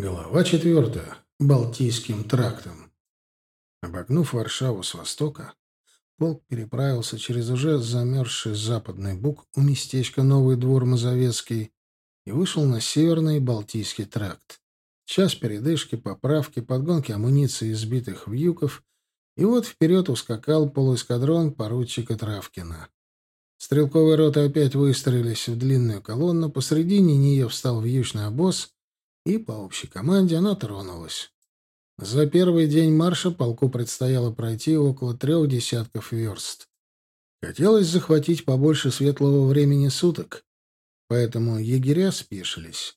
Глава четвертая. Балтийским трактом. Обогнув Варшаву с востока, полк переправился через уже замерзший западный бук у местечка Новый двор Мазовецкий и вышел на северный Балтийский тракт. Час передышки, поправки, подгонки амуниции избитых вьюков, и вот вперед ускакал полуэскадрон поручика Травкина. Стрелковые роты опять выстроились в длинную колонну, посредине нее встал вьючный обоз — и по общей команде она тронулась. За первый день марша полку предстояло пройти около трех десятков верст. Хотелось захватить побольше светлого времени суток, поэтому егеря спешились.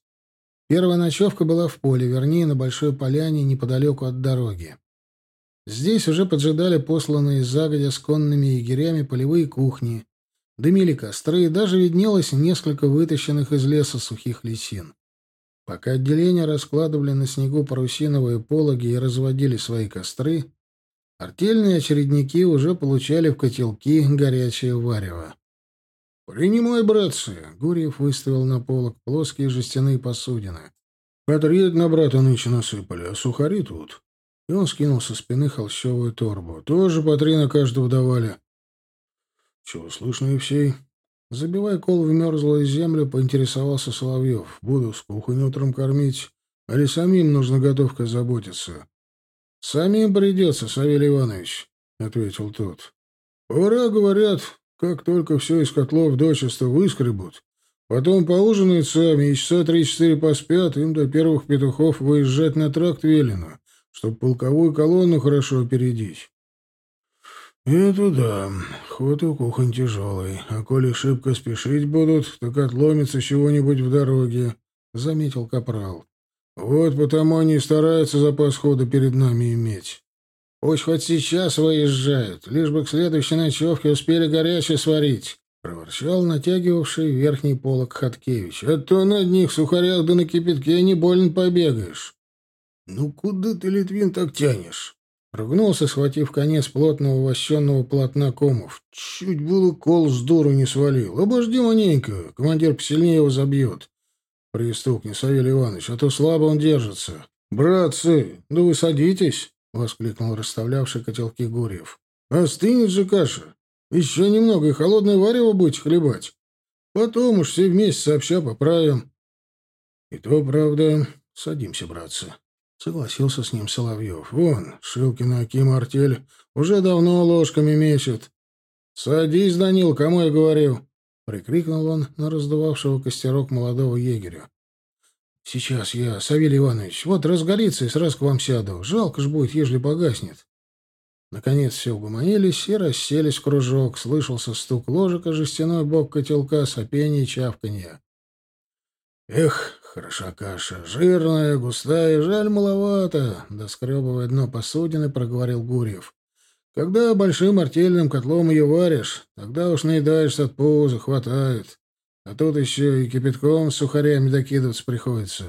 Первая ночевка была в поле, вернее, на большой поляне неподалеку от дороги. Здесь уже поджидали посланные загодя с конными егерями полевые кухни, дымили костры, и даже виднелось несколько вытащенных из леса сухих лисин. Пока отделения раскладывали на снегу парусиновые пологи и разводили свои костры, артельные очередники уже получали в котелки горячее варево. «Принимай, братцы!» — Гурьев выставил на полок плоские жестяные посудины. «Патриет на брата нынче насыпали, а сухари тут». И он скинул со спины холщовую торбу. «Тоже по три на каждого давали». «Чего слышно, Евсей?» Забивая кол в мерзлую землю, поинтересовался Соловьев. «Буду с кухонь утром кормить. Али самим нужно готовкой заботиться?» «Самим придется, Савелий Иванович», — ответил тот. «Повара говорят, как только все из котлов дочисто выскребут, потом поужинают сами и часа три-четыре поспят, им до первых петухов выезжать на тракт велено, чтобы полковую колонну хорошо опередить. «Это да. Ход у кухонь тяжелый. А коли шибко спешить будут, так отломится чего-нибудь в дороге», — заметил Капрал. «Вот потому они и стараются запас хода перед нами иметь. Пусть хоть сейчас выезжают, лишь бы к следующей ночевке успели горячее сварить», — проворчал натягивавший верхний полок Хаткевич. «А то на одних сухарях да на кипятке не больно побегаешь». «Ну куда ты, Литвин, так тянешь?» Ругнулся, схватив конец плотного вощенного полотна комов. Чуть было кол с дуру не свалил. Обожди маненько, командир посильнее его забьет. Пристукни, Савелий Иванович, а то слабо он держится. Братцы, да вы садитесь, воскликнул расставлявший котелки Гурьев. Остынет же каша. Еще немного и холодное варево будете хлебать. Потом уж все вместе сообща поправим. И то, правда, садимся, братцы. Согласился с ним Соловьев. Вон, Шилкина Аким артель уже давно ложками мечет. Садись, Данил, кому я говорил? Прикрикнул он на раздувавшего костерок молодого егеря. Сейчас я, Савелий Иванович, вот разгорится и сразу к вам сяду. Жалко ж будет, ежели погаснет. Наконец все угомонились и расселись в кружок. Слышался стук ложек о жестяной бок котелка, сопение и чавканье. Эх, Хороша каша. Жирная, густая, жаль маловато. Доскребывая дно посудины, проговорил Гурьев. Когда большим артельным котлом ее варишь, тогда уж наедаешься от пуза, хватает. А тут еще и кипятком с сухарями докидываться приходится.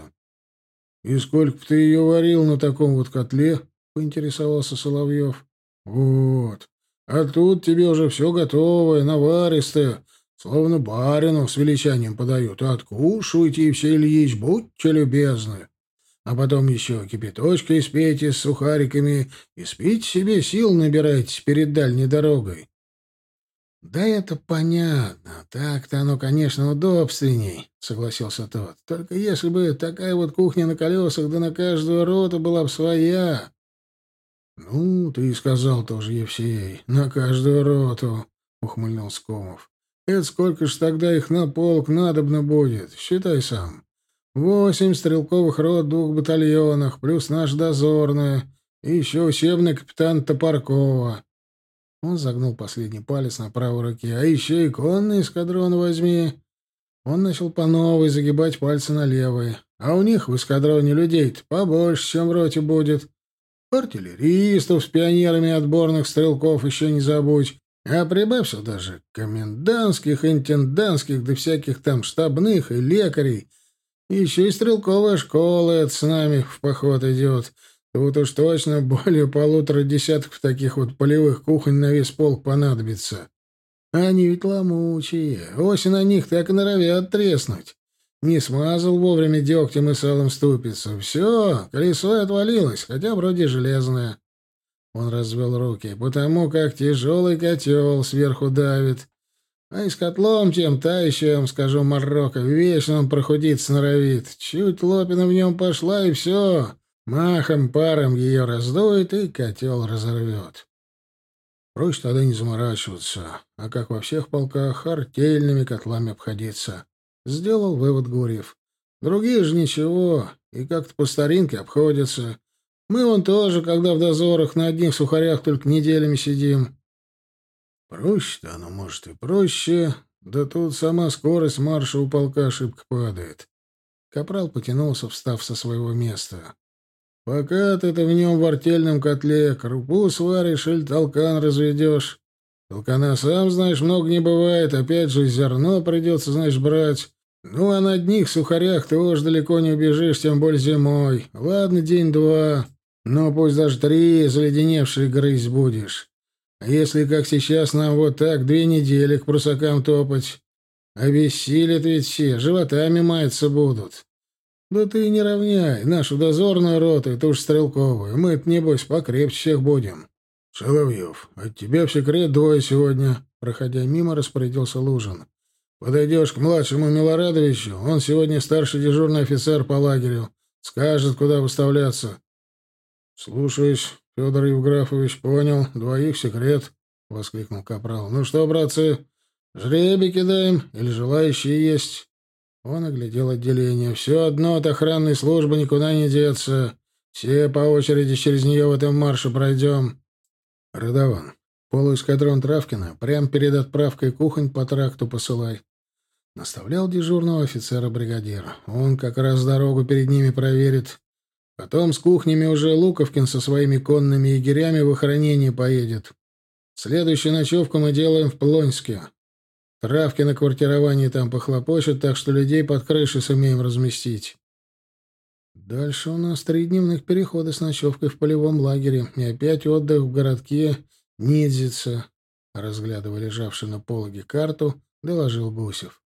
— И сколько бы ты ее варил на таком вот котле? — поинтересовался Соловьев. — Вот. А тут тебе уже все готовое, наваристое, Словно барину с величанием подают. Откушивайте, Евсей Ильич, будьте любезны. А потом еще кипяточка испейте с сухариками и спите себе, сил набирайтесь перед дальней дорогой. «Да это понятно. Так-то оно, конечно, удобственней», — согласился тот. «Только если бы такая вот кухня на колесах, да на каждую роту была бы своя». «Ну, ты и сказал тоже, Евсей, на каждую роту», — ухмыльнулся Комов. Это сколько ж тогда их на полк надобно будет? Считай сам. Восемь стрелковых рот двух батальонах, плюс наш дозорная, и еще учебный капитан Топоркова. Он загнул последний палец на правой руке. А еще и конный эскадрон возьми. Он начал по новой загибать пальцы на левой. А у них в эскадроне людей-то побольше, чем в роте будет. Артиллеристов с пионерами отборных стрелков еще не забудь. А прибавь сюда же комендантских, интендантских, да всяких там штабных и лекарей. Еще и стрелковая школа это с нами в поход идет. Тут уж точно более полутора десятков таких вот полевых кухонь на весь полк понадобится. Они ведь ломучие. Осень на них так и норовят треснуть. Не смазал вовремя дегтем и салом ступицу. Все, колесо отвалилось, хотя вроде железное. Он развел руки, потому как тяжелый котел сверху давит. А и с котлом тем тающим, скажу, Марокко, вечно он прохудиться норовит. Чуть лопина в нем пошла, и все. Махом, паром ее раздует, и котел разорвет. Проще тогда не заморачиваться, а как во всех полках, артельными котлами обходиться. Сделал вывод Гурьев. Другие же ничего, и как-то по старинке обходятся. Мы вон тоже, когда в дозорах на одних сухарях только неделями сидим. Проще-то оно, может, и проще, да тут сама скорость марша у полка шибко падает. Капрал потянулся, встав со своего места. Пока ты-то в нем в артельном котле крупу сваришь или толкан разведешь. Толкана, сам знаешь, много не бывает, опять же зерно придется, знаешь, брать. Ну, а на одних сухарях ты уж далеко не убежишь, тем более зимой. Ладно, день-два, но пусть даже три заледеневшие грызть будешь. А если, как сейчас, нам вот так две недели к прусакам топать? Обессилят ведь все, животами маяться будут. Да ты не равняй нашу дозорную роту и ту же стрелковую. Мы-то, небось, покрепче всех будем. Соловьев, от тебя в секрет двое сегодня. Проходя мимо, распорядился Лужин. Подойдешь к младшему Милорадовичу, он сегодня старший дежурный офицер по лагерю. Скажет, куда выставляться. Слушаюсь, Федор Евграфович, понял. Двоих секрет, — воскликнул Капрал. Ну что, братцы, жребий кидаем или желающие есть? Он оглядел отделение. «Все одно от охранной службы никуда не деться. Все по очереди через нее в этом марше пройдем». «Родован, полуэскадрон Травкина прямо перед отправкой кухонь по тракту посылай». Наставлял дежурного офицера бригадир. Он как раз дорогу перед ними проверит. Потом с кухнями уже Луковкин со своими конными егерями в охранение поедет. Следующую ночевку мы делаем в Плонске. Травки на квартировании там похлопочут, так что людей под крышей сумеем разместить. Дальше у нас три дневных перехода с ночевкой в полевом лагере и опять отдых в городке Нидзица. Разглядывая лежавшую на пологе карту, доложил Гусев.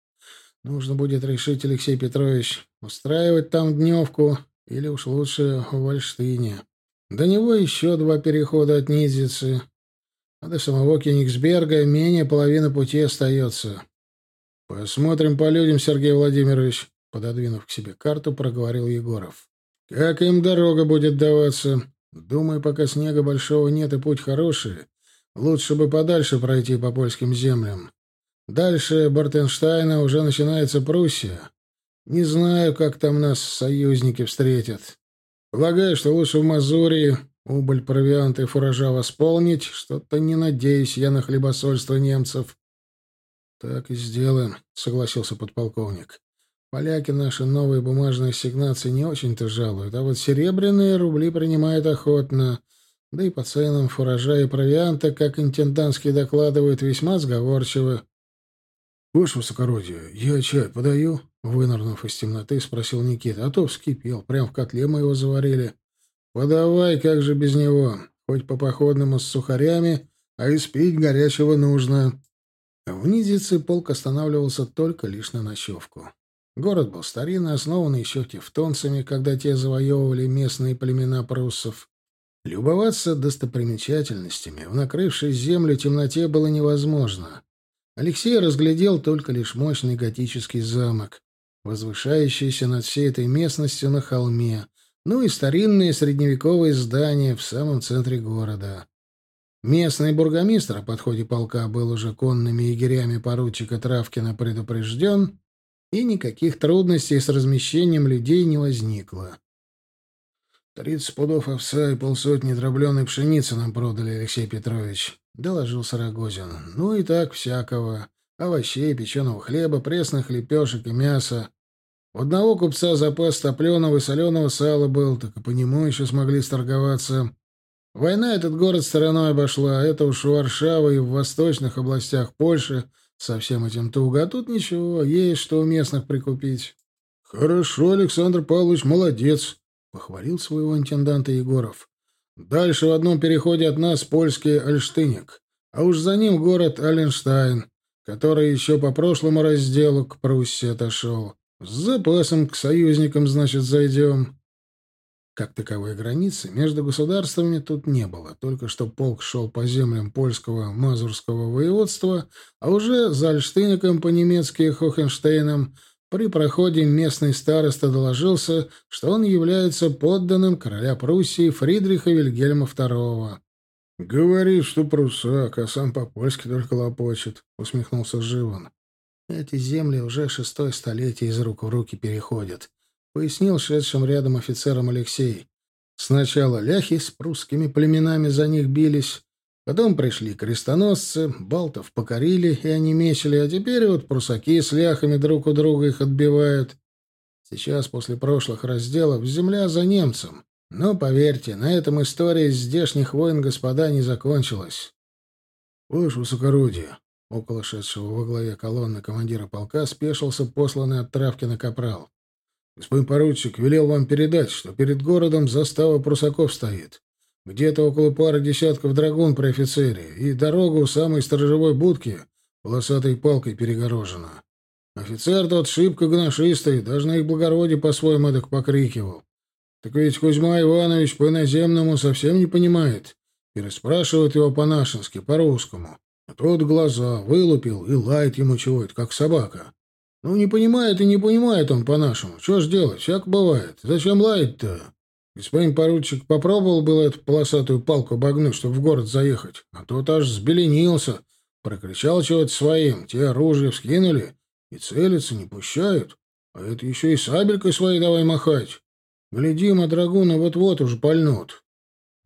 Нужно будет решить, Алексей Петрович, устраивать там дневку или уж лучше в Вальштине. До него еще два перехода от Нидзицы. А до самого Кенигсберга менее половины пути остается. Посмотрим по людям, Сергей Владимирович, пододвинув к себе карту, проговорил Егоров. Как им дорога будет даваться? Думаю, пока снега большого нет и путь хороший, лучше бы подальше пройти по польским землям. Дальше Бартенштайна уже начинается Пруссия. Не знаю, как там нас союзники встретят. Полагаю, что лучше в Мазурии, Убыль провианта и фуража восполнить, что-то не надеюсь я на хлебосольство немцев. — Так и сделаем, — согласился подполковник. — Поляки наши новые бумажные ассигнации не очень-то жалуют, а вот серебряные рубли принимают охотно, да и по ценам фуража и провианта, как интендантские докладывают, весьма сговорчивы. — Ваше высокородие, я чай подаю? — вынырнув из темноты, спросил Никита. — А то вскипел, прям в котле мы его заварили. — «Подавай, как же без него? Хоть по походному с сухарями, а и спить горячего нужно». В Низице полк останавливался только лишь на ночевку. Город был старинный, основанный еще тевтонцами, когда те завоевывали местные племена пруссов. Любоваться достопримечательностями в накрывшей землю темноте было невозможно. Алексей разглядел только лишь мощный готический замок, возвышающийся над всей этой местностью на холме, ну и старинные средневековые здания в самом центре города. Местный бургомистр о подходе полка был уже конными егерями поручика Травкина предупрежден, и никаких трудностей с размещением людей не возникло. «Тридцать пудов овса и полсотни дробленой пшеницы нам продали, Алексей Петрович», — доложил Сарагозин. «Ну и так всякого. Овощей, печеного хлеба, пресных лепешек и мяса. У одного купца запас топленого и соленого сала был, так и по нему еще смогли сторговаться. Война этот город стороной обошла, а это уж у Варшавы и в восточных областях Польши со всем этим туго, а тут ничего, есть что у местных прикупить. — Хорошо, Александр Павлович, молодец, — похвалил своего интенданта Егоров. — Дальше в одном переходе от нас польский Альштыник, а уж за ним город Аленштайн, который еще по прошлому разделу к Пруссии отошел. С запасом к союзникам, значит, зайдем. Как таковой границы между государствами тут не было, только что полк шел по землям польского Мазурского воеводства, а уже за Альштыником по-немецки Хохенштейном при проходе местный староста доложился, что он является подданным короля Пруссии Фридриха Вильгельма II. «Говорит, что прусак, а сам по-польски только лопочет», — усмехнулся Живан. «Эти земли уже шестое столетие из рук в руки переходят», — пояснил шедшим рядом офицером Алексей. «Сначала ляхи с прусскими племенами за них бились, потом пришли крестоносцы, балтов покорили, и они мечили, а теперь вот прусаки с ляхами друг у друга их отбивают. Сейчас, после прошлых разделов, земля за немцем. Но, поверьте, на этом история здешних войн, господа, не закончилась. «Ваше высокородие!» Около шедшего во главе колонны командира полка спешился посланный от Травкина капрал. Господин поручик велел вам передать, что перед городом застава прусаков стоит. Где-то около пары десятков драгун при офицере, и дорога у самой сторожевой будки полосатой палкой перегорожена. Офицер тот шибко гношистый, даже на их благородие по-своему эдак покрикивал. Так ведь Кузьма Иванович по-иноземному совсем не понимает. Переспрашивает его по-нашенски, по-русскому. А тот глаза вылупил и лает ему чего-то, как собака. Ну, не понимает и не понимает он по-нашему. Что ж делать, всяк бывает. Зачем лаять-то? Господин поручик попробовал было эту полосатую палку обогнуть, чтобы в город заехать, а тот аж взбеленился, прокричал чего-то своим, те оружие вскинули и целиться не пущают, а это еще и сабелькой своей давай махать. Глядим, а драгуны вот-вот уже пальнут.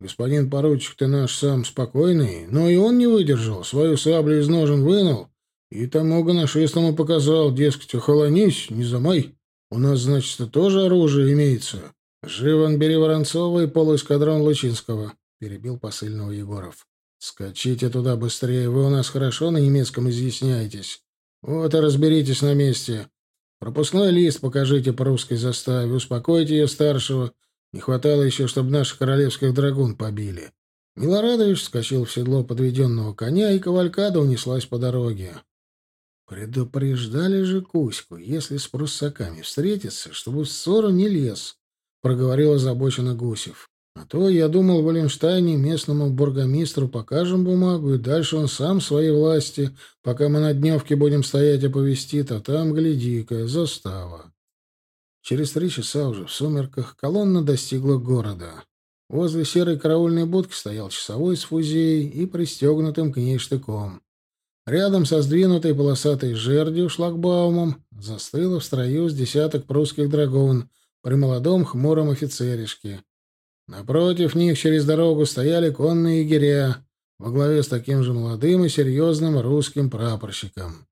Господин поручик ты наш сам спокойный, но и он не выдержал, свою саблю из ножен вынул и тому гоношистому показал, дескать, охолонись, не замай. У нас, значит, тоже оружие имеется. Живан бери Воронцова и полуэскадрон Лучинского, — перебил посыльного Егоров. Скачите туда быстрее, вы у нас хорошо на немецком изъясняетесь. Вот и разберитесь на месте. Пропускной лист покажите по русской заставе, успокойте ее старшего. Не хватало еще, чтобы наших королевских драгун побили. Милорадович вскочил в седло подведенного коня, и кавалькада унеслась по дороге. Предупреждали же Кузьку, если с пруссаками встретиться, чтобы в ссору не лез, — проговорил озабоченно Гусев. А то, я думал, в Валенштайне местному бургомистру покажем бумагу, и дальше он сам своей власти, пока мы на дневке будем стоять, оповестит, а там, гляди-ка, застава. Через три часа уже в сумерках колонна достигла города. Возле серой караульной будки стоял часовой с фузеей и пристегнутым к ней штыком. Рядом со сдвинутой полосатой жердью шлагбаумом застыло в строю с десяток прусских драгун при молодом хмуром офицеришке. Напротив них через дорогу стояли конные егеря во главе с таким же молодым и серьезным русским прапорщиком.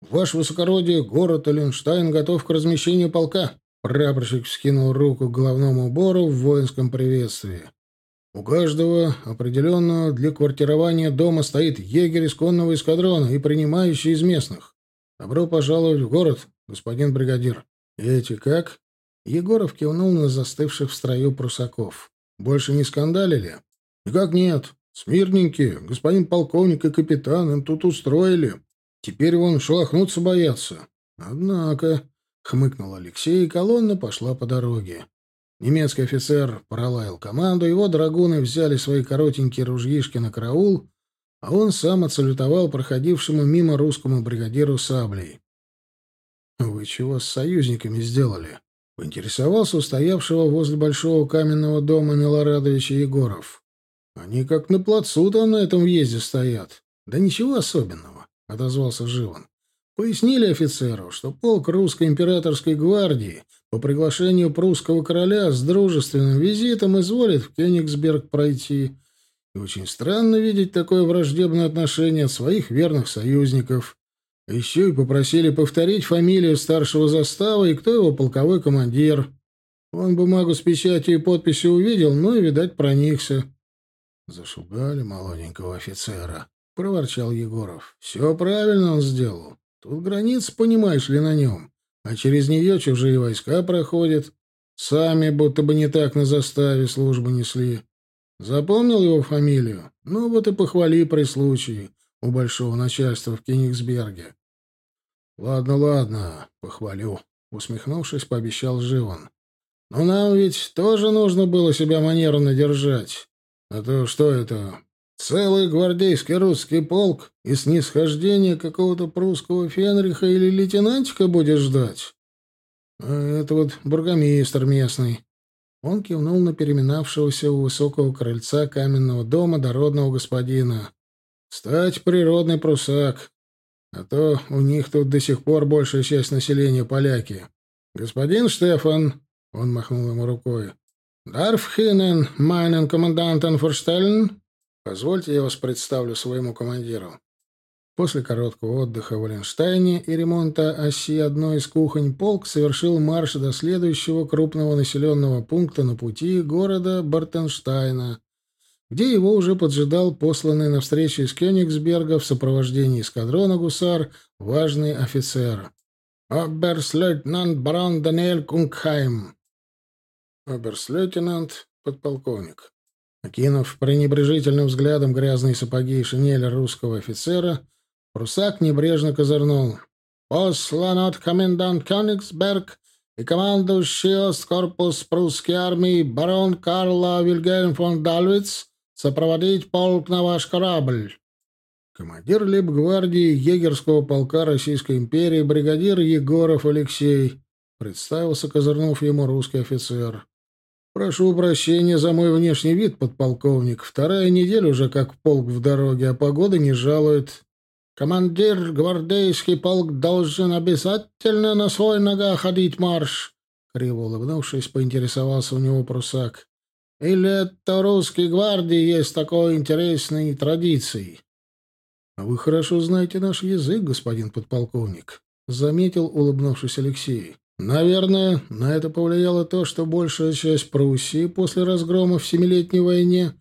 «Ваше высокородие, город Оленштайн готов к размещению полка!» Прапорщик вскинул руку к головному убору в воинском приветствии. «У каждого определенного для квартирования дома стоит егерь из конного эскадрона и принимающий из местных. Добро пожаловать в город, господин бригадир». «Эти как?» Егоров кивнул на застывших в строю прусаков. Больше не скандалили? Никак нет. Смирненькие. Господин полковник и капитан им тут устроили. Теперь вон шелохнуться боятся. Однако, — хмыкнул Алексей, и колонна пошла по дороге. Немецкий офицер пролаял команду, его драгуны взяли свои коротенькие ружьишки на караул, а он сам отсалютовал проходившему мимо русскому бригадиру саблей. «Вы чего с союзниками сделали?» Поинтересовался у стоявшего возле большого каменного дома Милорадовича Егоров. «Они как на плацу там на этом въезде стоят. Да ничего особенного», — отозвался Живан. Пояснили офицеру, что полк русской императорской гвардии по приглашению прусского короля с дружественным визитом изволит в Кёнигсберг пройти. И очень странно видеть такое враждебное отношение от своих верных союзников. Еще и попросили повторить фамилию старшего застава и кто его полковой командир. Он бумагу с печатью и подписью увидел, ну и, видать, проникся. Зашугали молоденького офицера. Проворчал Егоров. Все правильно он сделал. Тут граница, понимаешь ли, на нем. А через нее чужие войска проходят. Сами будто бы не так на заставе службы несли. Запомнил его фамилию? Ну вот и похвали при случае у большого начальства в Кенигсберге. Ладно, ладно, похвалю. — усмехнувшись, пообещал Живан. «Но нам ведь тоже нужно было себя манерно держать. А то что это? Целый гвардейский русский полк и снисхождение какого-то прусского фенриха или лейтенантика будешь ждать? А это вот бургомистр местный». Он кивнул на переминавшегося у высокого крыльца каменного дома дородного господина. «Стать природный прусак. А то у них тут до сих пор большая часть населения поляки. Господин Штефан, — он махнул ему рукой, — Дарфхинен, майнен командантен форштелен. Позвольте, я вас представлю своему командиру. После короткого отдыха в Валенштайне и ремонта оси одной из кухонь полк совершил марш до следующего крупного населенного пункта на пути города Бартенштайна, где его уже поджидал посланный на встречу из Кёнигсберга в сопровождении эскадрона гусар важный офицер. «Оберслейтенант барон Даниэль Кунгхайм». Оберслейтенант, подполковник. Окинув пренебрежительным взглядом грязные сапоги и шинель русского офицера, Прусак небрежно козырнул. «Послан от комендант Кёнигсберг и командующий Осткорпус прусской армии барон Карла Вильгельм фон Дальвиц сопроводить полк на ваш корабль». Командир лейб-гвардии егерского полка Российской империи бригадир Егоров Алексей, представился, козырнув ему русский офицер. «Прошу прощения за мой внешний вид, подполковник. Вторая неделя уже как полк в дороге, а погода не жалует. Командир гвардейский полк должен обязательно на свой нога ходить марш. Криво улыбнувшись, поинтересовался у него прусак. Или это русской гвардии есть такой интересной традицией? А вы хорошо знаете наш язык, господин подполковник, заметил, улыбнувшись Алексей. Наверное, на это повлияло то, что большая часть Пруссии после разгрома в Семилетней войне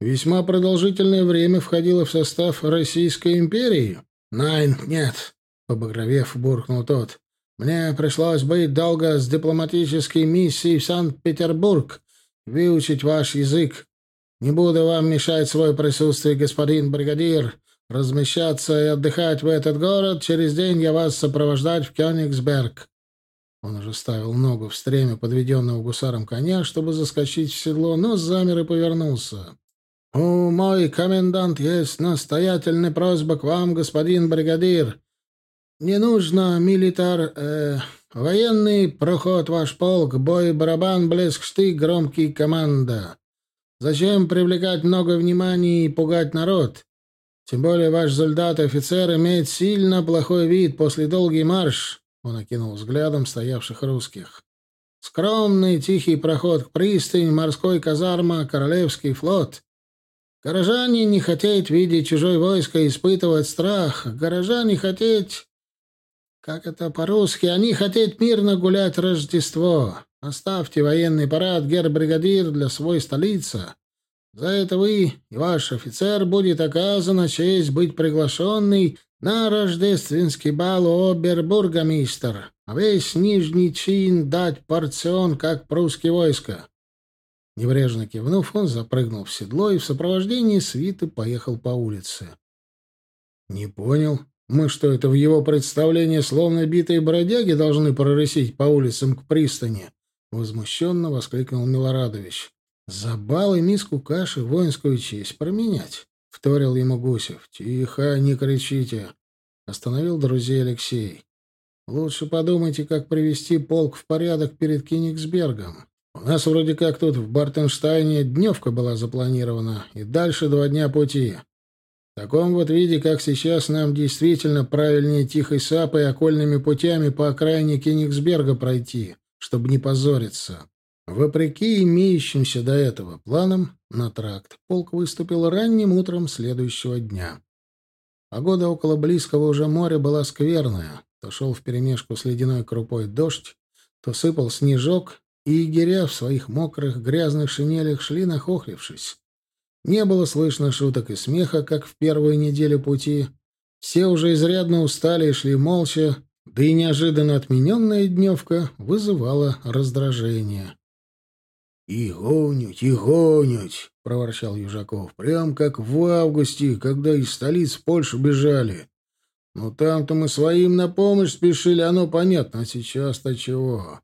весьма продолжительное время входила в состав Российской империи? Найн, нет, побагровев, буркнул тот. Мне пришлось быть долго с дипломатической миссией в Санкт-Петербург, выучить ваш язык. Не буду вам мешать свое присутствие, господин бригадир. Размещаться и отдыхать в этот город. Через день я вас сопровождать в Кёнигсберг. Он уже ставил ногу в стремя подведенного гусаром коня, чтобы заскочить в седло, но замер и повернулся. «У мой комендант есть настоятельная просьба к вам, господин бригадир. Не нужно, милитар, э, военный проход ваш полк, бой, барабан, блеск, штык, громкий команда. Зачем привлекать много внимания и пугать народ? Тем более ваш солдат-офицер имеет сильно плохой вид после долгий марш». Он окинул взглядом стоявших русских. «Скромный тихий проход к пристань, морской казарма, королевский флот». Горожане не хотят видеть чужое войско и испытывать страх. Горожане хотят... Как это по-русски? Они хотят мирно гулять Рождество. Оставьте военный парад, гер-бригадир, для своей столицы. За это вы и ваш офицер будет оказана честь быть приглашенный на рождественский бал обербургомистр, а весь нижний чин дать порцион, как прусские войска. Небрежно кивнув, он запрыгнул в седло и в сопровождении свиты поехал по улице. «Не понял. Мы что, это в его представлении словно битые бродяги должны прорысить по улицам к пристани?» Возмущенно воскликнул Милорадович. «За бал и миску каши воинскую честь променять», — вторил ему Гусев. «Тихо, не кричите», — остановил друзей Алексей. «Лучше подумайте, как привести полк в порядок перед Кенигсбергом. У нас вроде как тут в Бартенштайне дневка была запланирована, и дальше два дня пути. В таком вот виде, как сейчас, нам действительно правильнее тихой сапой окольными путями по окраине Кенигсберга пройти, чтобы не позориться. Вопреки имеющимся до этого планам, на тракт полк выступил ранним утром следующего дня. Погода около близкого уже моря была скверная. То шел вперемешку с ледяной крупой дождь, то сыпал снежок, и егеря в своих мокрых, грязных шинелях шли нахохлившись. Не было слышно шуток и смеха, как в первую неделю пути. Все уже изрядно устали и шли молча, да и неожиданно отмененная дневка вызывала раздражение. «И гонють, и гонють!» — проворчал Южаков. «Прям как в августе, когда из столиц в Польшу бежали. Ну там-то мы своим на помощь спешили, оно понятно, а сейчас-то чего?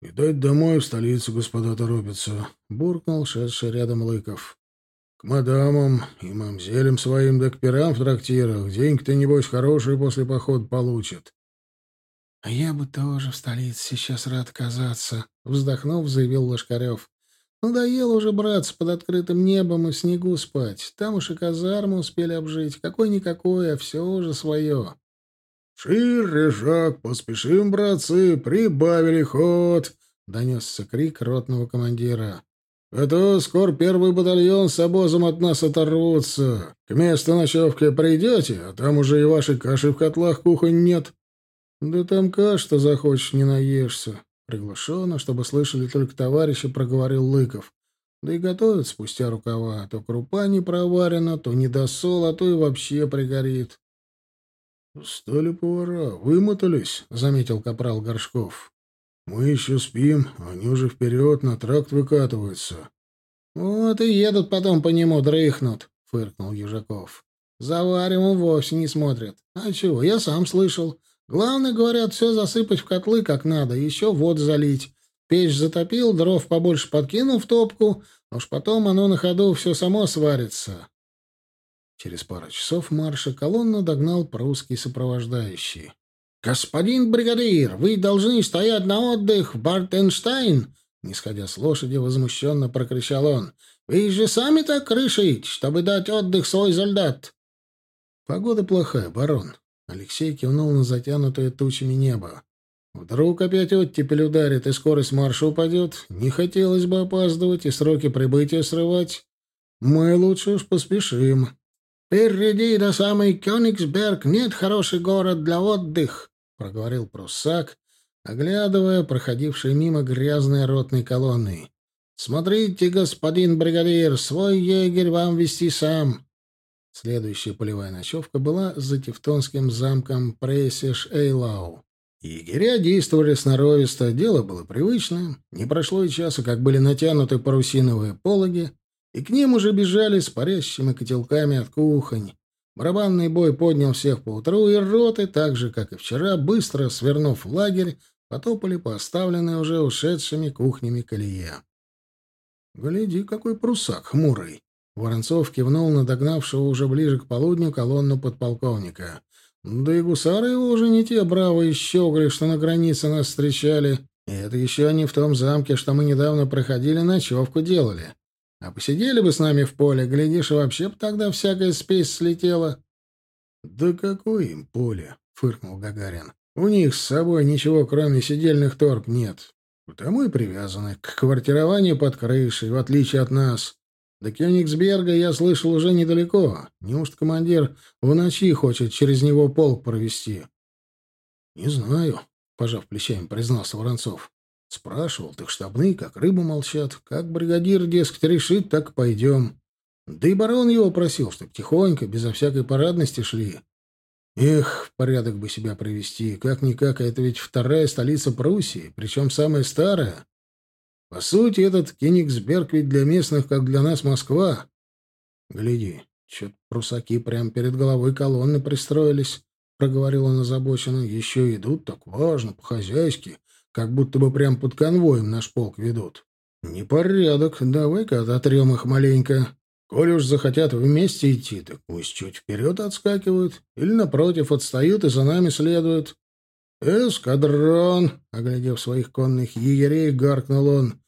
«Видать, домой в столицу господа торопятся», — буркнул шедший рядом Лыков. «К мадамам и мамзелям своим да к пирам в трактирах. Деньги-то, небось, хорошие после похода получат». «А я бы тоже в столице сейчас рад оказаться», — вздохнув, заявил Лошкарев. «Надоело уже, братцы, под открытым небом и снегу спать. Там уж и казармы успели обжить. Какой-никакой, а все уже свое». «Шире шаг, поспешим, братцы, прибавили ход!» — донесся крик ротного командира. «А то скоро первый батальон с обозом от нас оторвутся. К месту ночевки придете, а там уже и вашей каши в котлах кухонь нет». «Да там каш-то захочешь, не наешься». Приглушенно, чтобы слышали только товарищи, проговорил Лыков. Да и готовят спустя рукава. То крупа не проварена, то недосол, а то и вообще пригорит. «Стали повара, вымотались», — заметил капрал Горшков. «Мы еще спим, они уже вперед на тракт выкатываются». «Вот и едут потом по нему, дрыхнут», — фыркнул Ежаков. «Заваривом вовсе не смотрят. А чего, я сам слышал. Главное, говорят, все засыпать в котлы как надо, еще воду залить. Печь затопил, дров побольше подкинул в топку, уж потом оно на ходу все само сварится. Через пару часов марша колонну догнал прусский сопровождающий. «Господин бригадир, вы должны стоять на отдых в Бартенштайн!» Не сходя с лошади, возмущенно прокричал он. «Вы же сами так решите, чтобы дать отдых свой солдат!» «Погода плохая, барон». Алексей кивнул на затянутое тучами небо. «Вдруг опять оттепель ударит и скорость марша упадет? Не хотелось бы опаздывать и сроки прибытия срывать. Мы лучше уж поспешим». «Впереди до самой Кёнигсберг нет хороший город для отдыха», — проговорил пруссак, оглядывая проходившие мимо грязные ротные колонны. «Смотрите, господин бригадир, свой егерь вам вести сам». Следующая полевая ночевка была за Тевтонским замком Прейсиш-Эйлау. Егеря действовали сноровисто, дело было привычное. Не прошло и часа, как были натянуты парусиновые пологи, и к ним уже бежали с парящими котелками от кухонь. Барабанный бой поднял всех поутру, и роты, так же, как и вчера, быстро свернув лагерь, потопали по оставленной уже ушедшими кухнями колее. «Гляди, какой прусак хмурый!» Воронцов кивнул на догнавшего уже ближе к полудню колонну подполковника. «Да и гусары его уже не те бравые щеголи, что на границе нас встречали. И это еще не в том замке, что мы недавно проходили, ночевку делали. А посидели бы с нами в поле, глядишь, и вообще бы тогда всякая спесь слетела. — Да какое им поле? — фыркнул Гагарин. — У них с собой ничего, кроме сидельных торп, нет. Потому и привязаны к квартированию под крышей, в отличие от нас. До Кёнигсберга я слышал уже недалеко. Неужто командир в ночи хочет через него полк провести? — Не знаю, — пожав плечами, признался Воронцов. Спрашивал, так штабные как рыбы молчат. Как бригадир, дескать, решит, так пойдем. Да и барон его просил, чтоб тихонько, безо всякой парадности шли. Эх, порядок бы себя привести. Как-никак, это ведь вторая столица Пруссии, причем самая старая. По сути, этот Кенигсберг ведь для местных, как для нас Москва. Гляди, чё-то прусаки прямо перед головой колонны пристроились, — проговорил он озабоченно. Еще идут так важно, по-хозяйски как будто бы прям под конвоем наш полк ведут. Непорядок, давай-ка ототрем их маленько. Коли уж захотят вместе идти, так пусть чуть вперед отскакивают, или, напротив, отстают и за нами следуют. «Эскадрон!» — оглядев своих конных егерей, гаркнул он.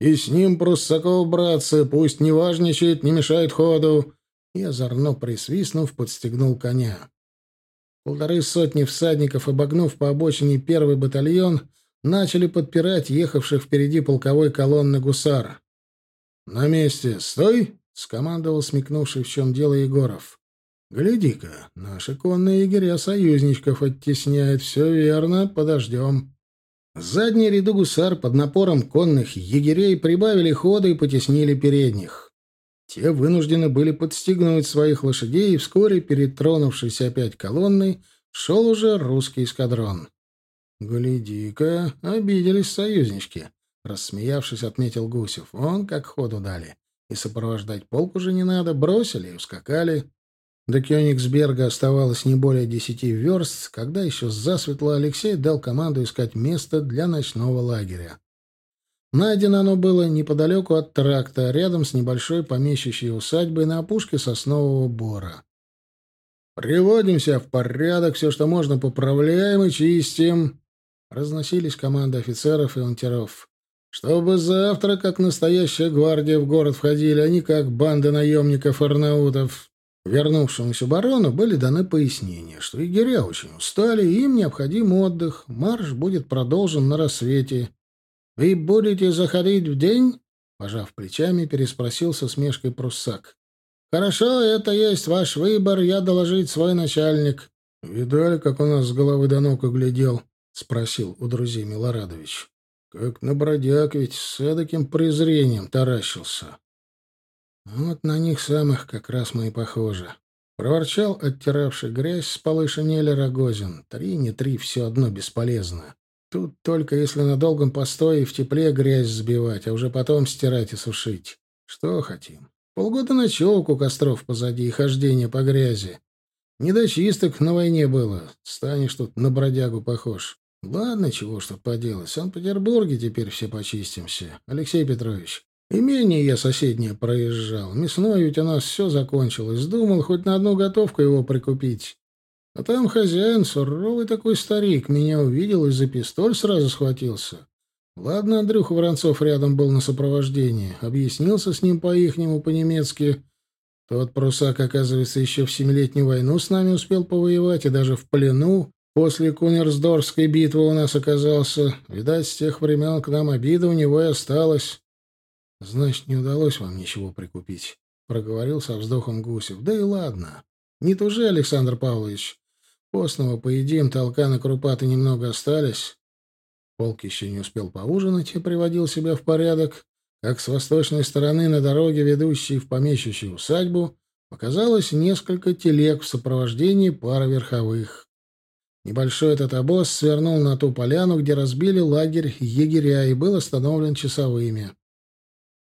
«И с ним Пруссаков, братцы, пусть не важничает, не мешает ходу!» И, озорно присвистнув, подстегнул коня. Полторы сотни всадников, обогнув по обочине первый батальон, начали подпирать ехавших впереди полковой колонны гусар. «На месте! Стой!» — скомандовал смекнувший, в чем дело Егоров. «Гляди-ка, наши конные егеря союзничков оттесняют. Все верно, подождем». Задний ряду гусар под напором конных егерей прибавили хода и потеснили передних. Те вынуждены были подстегнуть своих лошадей, и вскоре перед тронувшейся опять колонной шел уже русский эскадрон. «Гляди-ка, обиделись союзнички», — рассмеявшись, отметил Гусев. «Он как ходу дали. И сопровождать полк уже не надо, бросили и ускакали». До Кёнигсберга оставалось не более десяти верст, когда еще засветло Алексей дал команду искать место для ночного лагеря. Найдено оно было неподалеку от тракта, рядом с небольшой помещичьей усадьбой на опушке соснового бора. «Приводимся в порядок, все, что можно, поправляем и чистим», — разносились команды офицеров и унтеров. «Чтобы завтра, как настоящая гвардия, в город входили, а не как банда наемников-арнаутов». Вернувшемуся барону были даны пояснения, что егеря очень устали, им необходим отдых, марш будет продолжен на рассвете. «Вы будете заходить в день?» — пожав плечами, переспросил со смешкой пруссак. «Хорошо, это есть ваш выбор, я доложить свой начальник». «Видали, как у нас с головы до ног углядел?» — спросил у друзей Милорадович. «Как на бродяг ведь с эдаким презрением таращился». Вот на них самых как раз мы и похожи. Проворчал оттиравший грязь с полы шинели Рогозин. Три, не три, все одно бесполезно. Тут только если на долгом постое в тепле грязь сбивать, а уже потом стирать и сушить. Что хотим? Полгода ночевок у костров позади и хождение по грязи. Не до чисток на войне было. Станешь тут на бродягу похож. Ладно, чего ж тут поделать. В Санкт-Петербурге теперь все почистимся. Алексей Петрович, Имение я соседнее проезжал. Мясное ведь у нас все закончилось. Думал, хоть на одну готовку его прикупить. А там хозяин, суровый такой старик, меня увидел и за пистоль сразу схватился. Ладно, Андрюха Воронцов рядом был на сопровождении. Объяснился с ним по-ихнему, по-немецки. Тот прусак, оказывается, еще в Семилетнюю войну с нами успел повоевать, и даже в плену после Кунерсдорфской битвы у нас оказался. Видать, с тех времен к нам обида у него и осталась. Значит, не удалось вам ничего прикупить, проговорил со вздохом Гусев. Да и ладно. Не тужи, Александр Павлович. Постного поедим, толкан и крупаты немного остались. Полк еще не успел поужинать и приводил себя в порядок, как с восточной стороны на дороге, ведущей в помещичью усадьбу, показалось несколько телег в сопровождении пары верховых. Небольшой этот обоз свернул на ту поляну, где разбили лагерь егеря и был остановлен часовыми.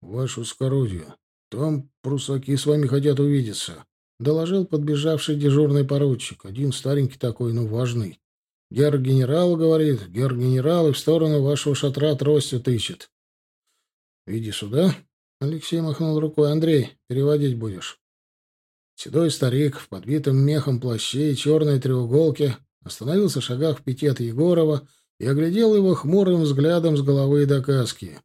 «Ваше скородие, там прусаки с вами хотят увидеться», — доложил подбежавший дежурный поручик, один старенький такой, но важный. «Гер-генерал, — говорит, — гер-генерал и в сторону вашего шатра тростью тычет». «Иди сюда», — Алексей махнул рукой. «Андрей, переводить будешь». Седой старик в подбитом мехом плаще и черной треуголке остановился в шагах в пяти от Егорова и оглядел его хмурым взглядом с головы до каски.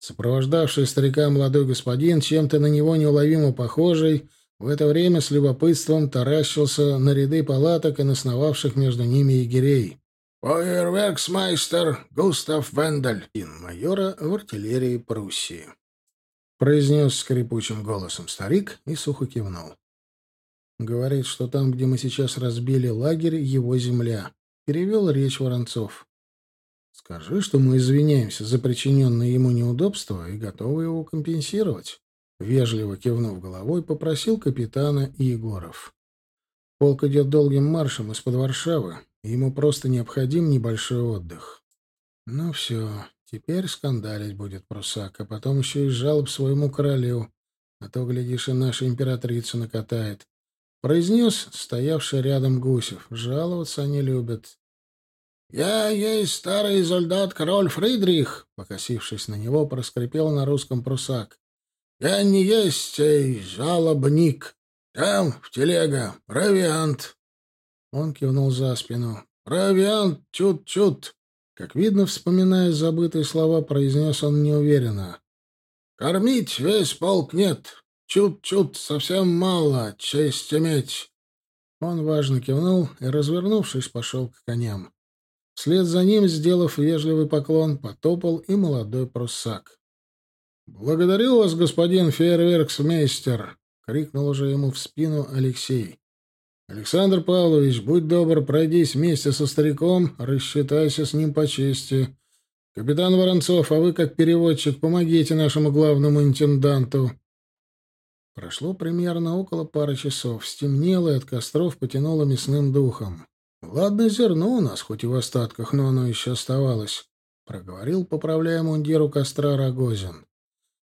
Сопровождавший старика молодой господин, чем-то на него неуловимо похожий, в это время с любопытством таращился на ряды палаток и насновавших между ними егерей. «Фойерверксмайстер Густав Вендель, майора в артиллерии Пруссии», — произнес скрипучим голосом старик и сухо кивнул. «Говорит, что там, где мы сейчас разбили лагерь, его земля», — перевел речь Воронцов. Скажи, что мы извиняемся за причиненное ему неудобство и готовы его компенсировать. Вежливо кивнув головой, попросил капитана Егоров. Полк идет долгим маршем из-под Варшавы, и ему просто необходим небольшой отдых. Ну все, теперь скандалить будет прусак, а потом еще и жалоб своему королю, а то, глядишь, и наша императрица накатает. Произнес стоявший рядом Гусев. Жаловаться они любят. «Я есть старый солдат король Фридрих», — покосившись на него, проскрипел на русском прусак. «Я не есть эй, жалобник. Там, в телега, провиант». Он кивнул за спину. «Провиант, чут-чут». Как видно, вспоминая забытые слова, произнес он неуверенно. «Кормить весь полк нет. Чут-чут, совсем мало, честь иметь». Он важно кивнул и, развернувшись, пошел к коням. Вслед за ним, сделав вежливый поклон, потопал и молодой пруссак. «Благодарю вас, господин фейерверксмейстер!» — крикнул уже ему в спину Алексей. «Александр Павлович, будь добр, пройдись вместе со стариком, рассчитайся с ним по чести. Капитан Воронцов, а вы, как переводчик, помогите нашему главному интенданту». Прошло примерно около пары часов. Стемнело, и от костров потянуло мясным духом. Ладно, зерно у нас, хоть и в остатках, но оно еще оставалось, — проговорил, поправляя мундир у костра Рогозин.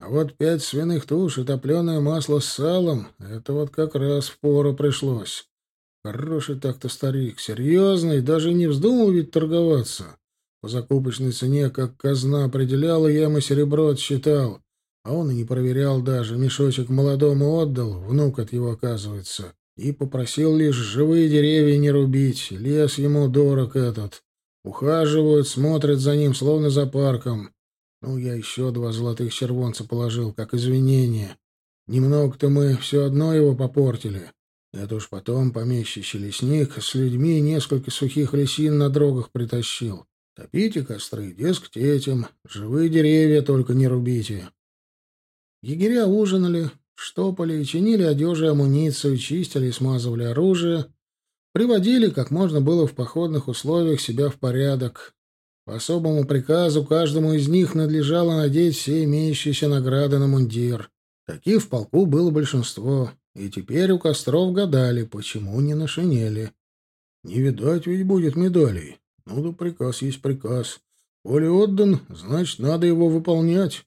А вот пять свиных туш и топленое масло с салом — это вот как раз в пору пришлось. Хороший так-то старик, серьезный, даже не вздумал ведь торговаться. По закупочной цене, как казна определяла, я ему серебро отсчитал. А он и не проверял даже, мешочек молодому отдал, внук от его, оказывается, и попросил лишь живые деревья не рубить, лес ему дорог этот. Ухаживают, смотрят за ним, словно за парком. Ну, я еще два золотых червонца положил, как извинение. Немного-то мы все одно его попортили. Это уж потом помещичий лесник с людьми несколько сухих лисин на дорогах притащил. Топите костры, дескать, этим. Живые деревья только не рубите. Егеря ужинали, штопали чинили одежду и амуницию, чистили и смазывали оружие, приводили, как можно было в походных условиях, себя в порядок. По особому приказу каждому из них надлежало надеть все имеющиеся награды на мундир. Таких в полку было большинство, и теперь у костров гадали, почему не на шинели. Не видать ведь будет медалей. Ну да приказ есть приказ. Коли отдан, значит, надо его выполнять.